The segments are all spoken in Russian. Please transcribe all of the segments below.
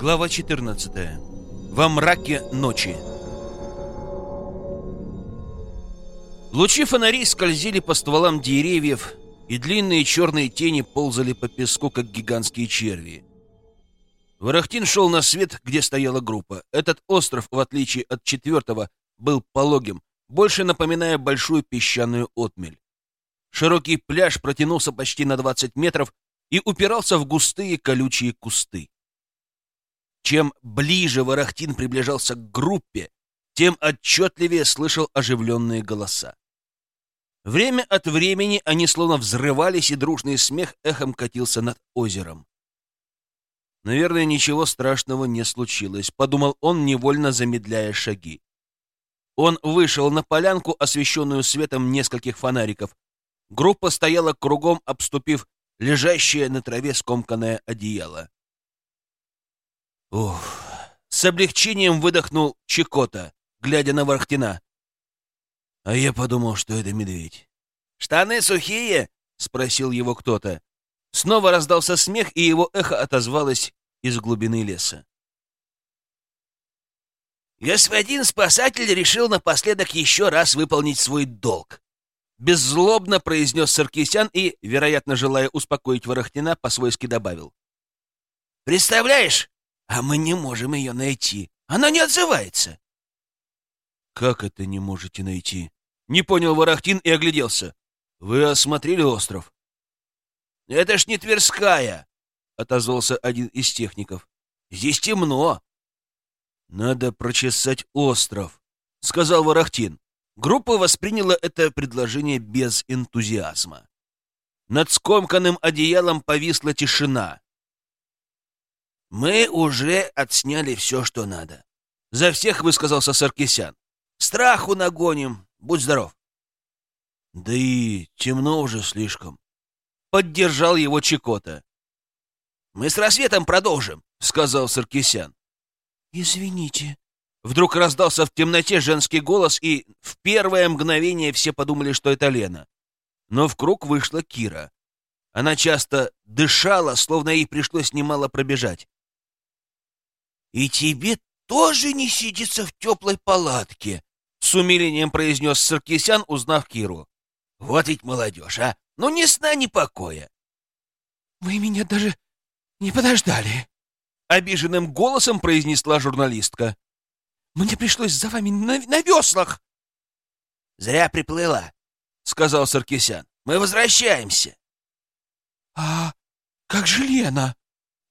Глава 14. Во мраке ночи. Лучи фонарей скользили по стволам деревьев, и длинные черные тени ползали по песку, как гигантские черви. Ворохтин шел на свет, где стояла группа. Этот остров, в отличие от четвертого, был пологим, больше напоминая большую песчаную отмель. Широкий пляж протянулся почти на 20 метров и упирался в густые колючие кусты. Чем ближе Ворохтин приближался к группе, тем отчетливее слышал оживленные голоса. Время от времени они словно взрывались, и дружный смех эхом катился над озером. Наверное, ничего страшного не случилось, подумал он, невольно замедляя шаги. Он вышел на полянку, освещенную светом нескольких фонариков. Группа стояла кругом, обступив лежащее на траве скомканное одеяло. Ух! С облегчением выдохнул Чикота, глядя на Вархтина. А я подумал, что это медведь. «Штаны сухие?» — спросил его кто-то. Снова раздался смех, и его эхо отозвалось из глубины леса. «Господин спасатель решил напоследок еще раз выполнить свой долг», — беззлобно произнес Саркисян и, вероятно, желая успокоить Ворохтина, по-свойски добавил. «Представляешь, а мы не можем ее найти. Она не отзывается». «Как это не можете найти?» Не понял Ворохтин и огляделся. «Вы осмотрели остров?» «Это ж не Тверская!» — отозвался один из техников. «Здесь темно!» «Надо прочесать остров», — сказал Ворохтин. Группа восприняла это предложение без энтузиазма. Над скомканным одеялом повисла тишина. «Мы уже отсняли все, что надо», — за всех высказался Саркисян. «Страху нагоним, будь здоров». «Да и темно уже слишком», — поддержал его Чикота. «Мы с рассветом продолжим», — сказал Саркисян. «Извините». Вдруг раздался в темноте женский голос, и в первое мгновение все подумали, что это Лена. Но в круг вышла Кира. Она часто дышала, словно ей пришлось немало пробежать. «И тебе тоже не сидится в теплой палатке», — с умилением произнес Саркисян, узнав Киру. Вот ведь молодежь, а! Ну ни сна, ни покоя. Вы меня даже не подождали. Обиженным голосом произнесла журналистка. Мне пришлось за вами на, на веслах. Зря приплыла, сказал Саркисян. Мы возвращаемся. А как же Лена?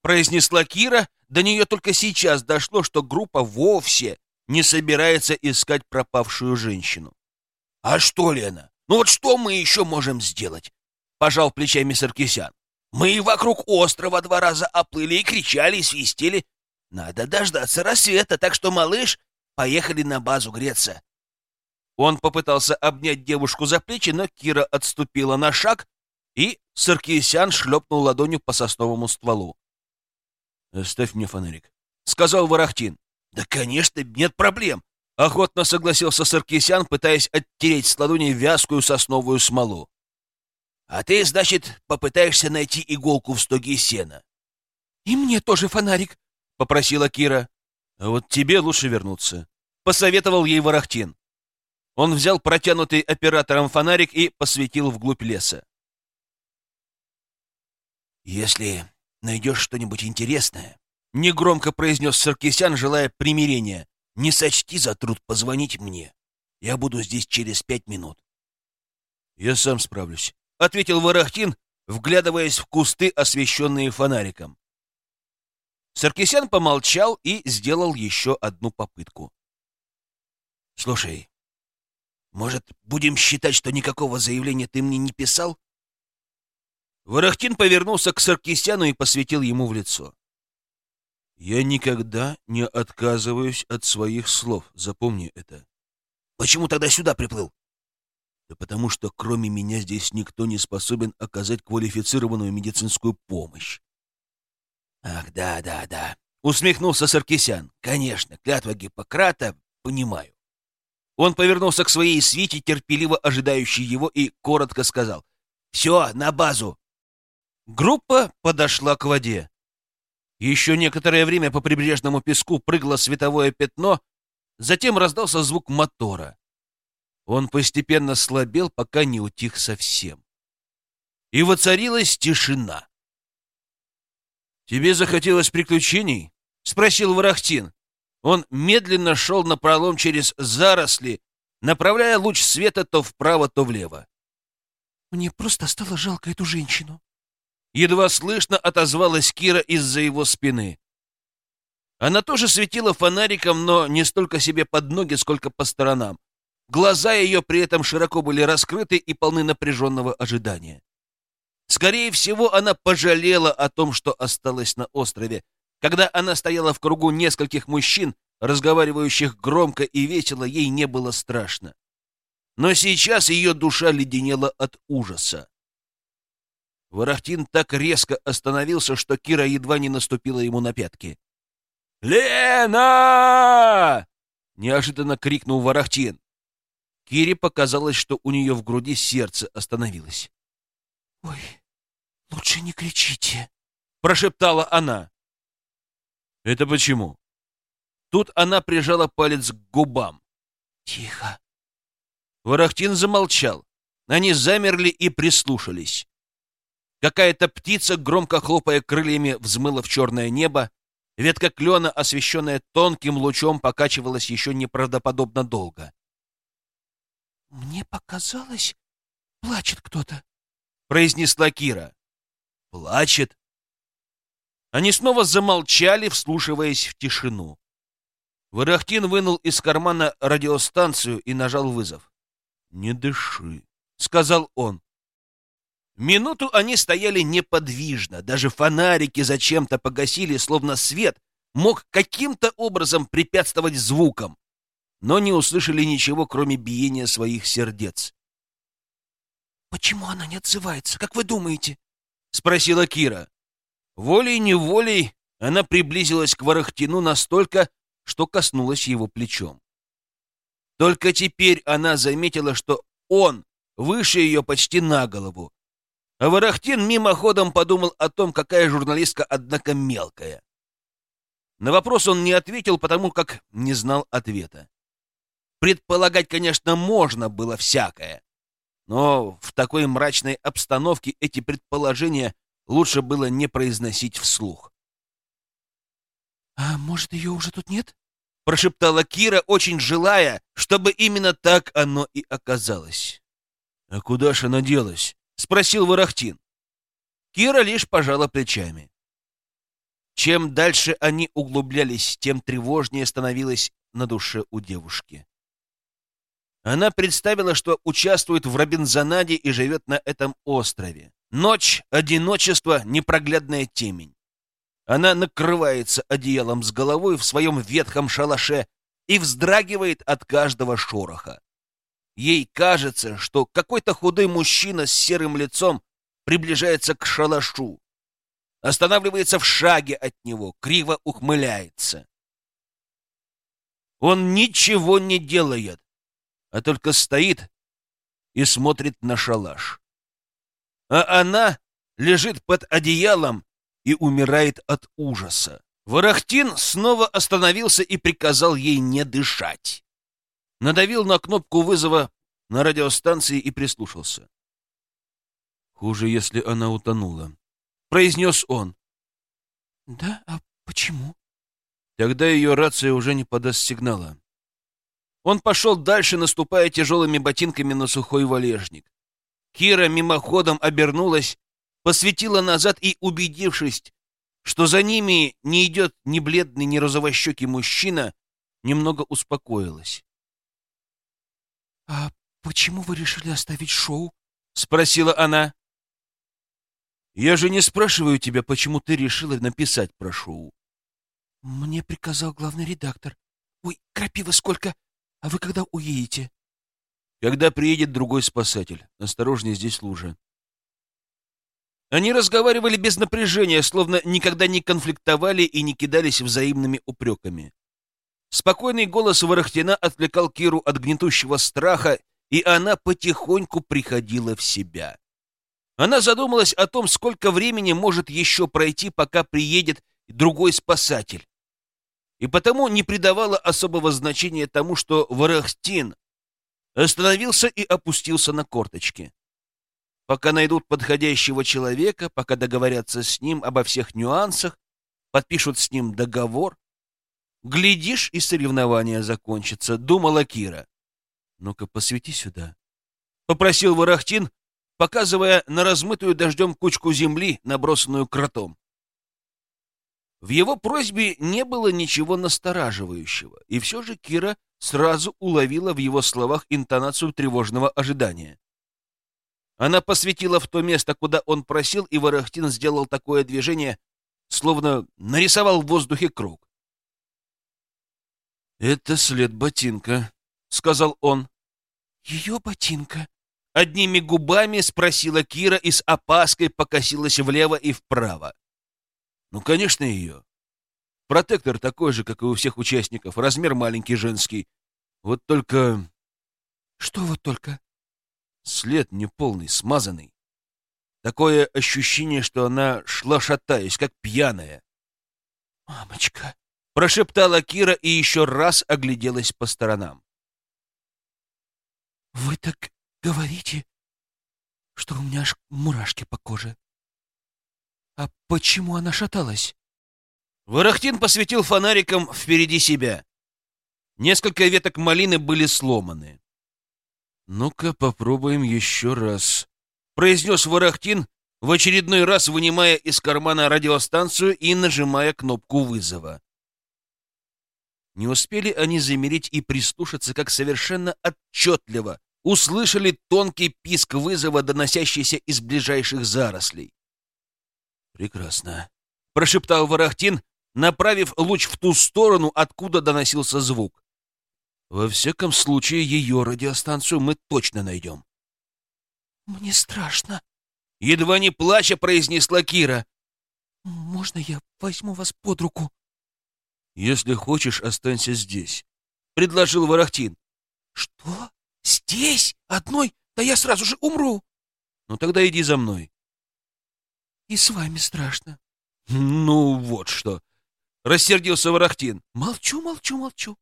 произнесла Кира. До нее только сейчас дошло, что группа вовсе не собирается искать пропавшую женщину. А что, Лена? Ну вот что мы еще можем сделать? Пожал плечами Саркисян. Мы и вокруг острова два раза оплыли и кричали, и свистели. Надо дождаться рассвета, так что, малыш, поехали на базу греться. Он попытался обнять девушку за плечи, но Кира отступила на шаг, и Саркисян шлепнул ладонью по сосновому стволу. «Оставь мне фонарик», — сказал Ворохтин. «Да, конечно, нет проблем. Охотно согласился Саркисян, пытаясь оттереть с ладони вязкую сосновую смолу. «А ты, значит, попытаешься найти иголку в стоге сена?» «И мне тоже фонарик», — попросила Кира. «А вот тебе лучше вернуться», — посоветовал ей Ворохтин. Он взял протянутый оператором фонарик и посветил вглубь леса. «Если найдешь что-нибудь интересное», — негромко произнес Саркисян, желая примирения, не сочти за труд позвонить мне. Я буду здесь через пять минут. — Я сам справлюсь, — ответил Ворохтин, вглядываясь в кусты, освещенные фонариком. Саркисян помолчал и сделал еще одну попытку. — Слушай, может, будем считать, что никакого заявления ты мне не писал? Ворохтин повернулся к Саркисяну и посветил ему в лицо. Я никогда не отказываюсь от своих слов, запомни это. Почему тогда сюда приплыл? Да потому что кроме меня здесь никто не способен оказать квалифицированную медицинскую помощь. Ах, да, да, да. Усмехнулся Саркисян. Конечно, клятва Гиппократа, понимаю. Он повернулся к своей свите, терпеливо ожидающей его, и коротко сказал. «Все, на базу!» Группа подошла к воде. Еще некоторое время по прибрежному песку прыгло световое пятно, затем раздался звук мотора. Он постепенно слабел, пока не утих совсем. И воцарилась тишина. «Тебе захотелось приключений?» — спросил Ворохтин. Он медленно шел на пролом через заросли, направляя луч света то вправо, то влево. «Мне просто стало жалко эту женщину», Едва слышно отозвалась Кира из-за его спины. Она тоже светила фонариком, но не столько себе под ноги, сколько по сторонам. Глаза ее при этом широко были раскрыты и полны напряженного ожидания. Скорее всего, она пожалела о том, что осталась на острове. Когда она стояла в кругу нескольких мужчин, разговаривающих громко и весело, ей не было страшно. Но сейчас ее душа леденела от ужаса. Ворохтин так резко остановился, что Кира едва не наступила ему на пятки. «Лена!» — неожиданно крикнул Ворохтин. Кире показалось, что у нее в груди сердце остановилось. «Ой, лучше не кричите», — прошептала она. «Это почему?» Тут она прижала палец к губам. «Тихо». Ворохтин замолчал. Они замерли и прислушались. Какая-то птица, громко хлопая крыльями, взмыла в черное небо. Ветка клена, освещенная тонким лучом, покачивалась еще неправдоподобно долго. «Мне показалось, плачет кто-то», — произнесла Кира. «Плачет?» Они снова замолчали, вслушиваясь в тишину. Ворохтин вынул из кармана радиостанцию и нажал вызов. «Не дыши», — сказал он. Минуту они стояли неподвижно, даже фонарики зачем-то погасили, словно свет мог каким-то образом препятствовать звукам, но не услышали ничего, кроме биения своих сердец. «Почему она не отзывается, как вы думаете?» — спросила Кира. Волей-неволей она приблизилась к Ворохтину настолько, что коснулась его плечом. Только теперь она заметила, что он выше ее почти на голову, а Ворохтин мимоходом подумал о том, какая журналистка, однако, мелкая. На вопрос он не ответил, потому как не знал ответа. Предполагать, конечно, можно было всякое, но в такой мрачной обстановке эти предположения лучше было не произносить вслух. «А может, ее уже тут нет?» — прошептала Кира, очень желая, чтобы именно так оно и оказалось. «А куда ж она делась?» — спросил Ворохтин. Кира лишь пожала плечами. Чем дальше они углублялись, тем тревожнее становилось на душе у девушки. Она представила, что участвует в Робинзонаде и живет на этом острове. Ночь, одиночество, непроглядная темень. Она накрывается одеялом с головой в своем ветхом шалаше и вздрагивает от каждого шороха. Ей кажется, что какой-то худой мужчина с серым лицом приближается к шалашу, останавливается в шаге от него, криво ухмыляется. Он ничего не делает, а только стоит и смотрит на шалаш. А она лежит под одеялом и умирает от ужаса. Ворохтин снова остановился и приказал ей не дышать надавил на кнопку вызова на радиостанции и прислушался. «Хуже, если она утонула», — произнес он. «Да? А почему?» «Тогда ее рация уже не подаст сигнала». Он пошел дальше, наступая тяжелыми ботинками на сухой валежник. Кира мимоходом обернулась, посветила назад и, убедившись, что за ними не идет ни бледный, ни розовощекий мужчина, немного успокоилась. «А почему вы решили оставить шоу?» — спросила она. «Я же не спрашиваю тебя, почему ты решила написать про шоу». «Мне приказал главный редактор. Ой, крапива сколько! А вы когда уедете?» «Когда приедет другой спасатель. Осторожнее, здесь лужа». Они разговаривали без напряжения, словно никогда не конфликтовали и не кидались взаимными упреками. Спокойный голос Ворохтина отвлекал Киру от гнетущего страха, и она потихоньку приходила в себя. Она задумалась о том, сколько времени может еще пройти, пока приедет другой спасатель. И потому не придавала особого значения тому, что Варахтин остановился и опустился на корточки. Пока найдут подходящего человека, пока договорятся с ним обо всех нюансах, подпишут с ним договор, глядишь, и соревнования закончатся, думала Кира. «Ну-ка, посвети сюда», — попросил Варахтин, показывая на размытую дождем кучку земли, набросанную кротом. В его просьбе не было ничего настораживающего, и все же Кира сразу уловила в его словах интонацию тревожного ожидания. Она посветила в то место, куда он просил, и Варахтин сделал такое движение, словно нарисовал в воздухе круг. «Это след ботинка», — сказал он. «Ее ботинка?» Одними губами спросила Кира и с опаской покосилась влево и вправо. Ну, конечно, ее. Протектор такой же, как и у всех участников, размер маленький женский. Вот только... Что вот только? След неполный, смазанный. Такое ощущение, что она шла шатаясь, как пьяная. «Мамочка!» — прошептала Кира и еще раз огляделась по сторонам. «Вы так говорите, что у меня аж мурашки по коже. А почему она шаталась? Ворохтин посветил фонариком впереди себя. Несколько веток малины были сломаны. «Ну-ка, попробуем еще раз», — произнес Ворохтин, в очередной раз вынимая из кармана радиостанцию и нажимая кнопку вызова. Не успели они замереть и прислушаться, как совершенно отчетливо услышали тонкий писк вызова, доносящийся из ближайших зарослей. «Прекрасно», — прошептал Ворохтин, направив луч в ту сторону, откуда доносился звук. «Во всяком случае, ее радиостанцию мы точно найдем». «Мне страшно», — едва не плача произнесла Кира. «Можно я возьму вас под руку?» «Если хочешь, останься здесь», — предложил Ворохтин. «Что?» «Здесь? Одной? Да я сразу же умру!» «Ну тогда иди за мной». «И с вами страшно». «Ну вот что!» — рассердился Ворохтин. «Молчу, молчу, молчу».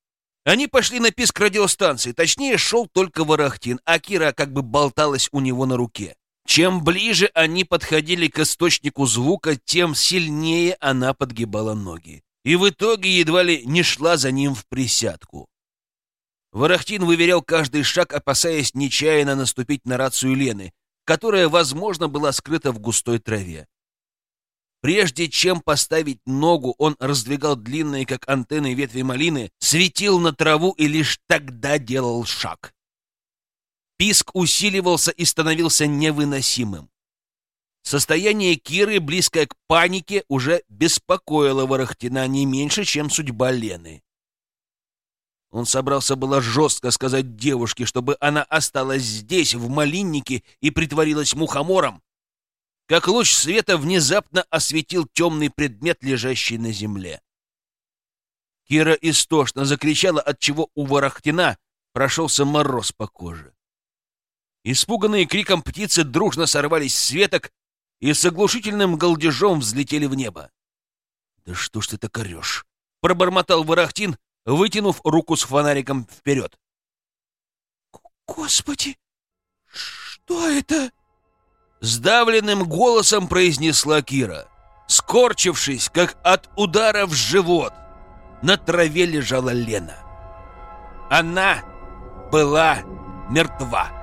Они пошли на писк радиостанции. Точнее, шел только Ворохтин, а Кира как бы болталась у него на руке. Чем ближе они подходили к источнику звука, тем сильнее она подгибала ноги. И в итоге едва ли не шла за ним в присядку. Ворохтин выверял каждый шаг, опасаясь нечаянно наступить на рацию Лены, которая, возможно, была скрыта в густой траве. Прежде чем поставить ногу, он раздвигал длинные, как антенны ветви малины, светил на траву и лишь тогда делал шаг. Писк усиливался и становился невыносимым. Состояние Киры, близкое к панике, уже беспокоило Ворохтина не меньше, чем судьба Лены. Он собрался было жестко сказать девушке, чтобы она осталась здесь, в малиннике, и притворилась мухомором, как луч света внезапно осветил темный предмет, лежащий на земле. Кира истошно закричала, отчего у Ворохтина прошелся мороз по коже. Испуганные криком птицы дружно сорвались с веток и с оглушительным галдежом взлетели в небо. «Да что ж ты так орешь?» — пробормотал Ворохтин, вытянув руку с фонариком вперед. «Господи, что это?» Сдавленным голосом произнесла Кира, скорчившись, как от удара в живот. На траве лежала Лена. Она была мертва.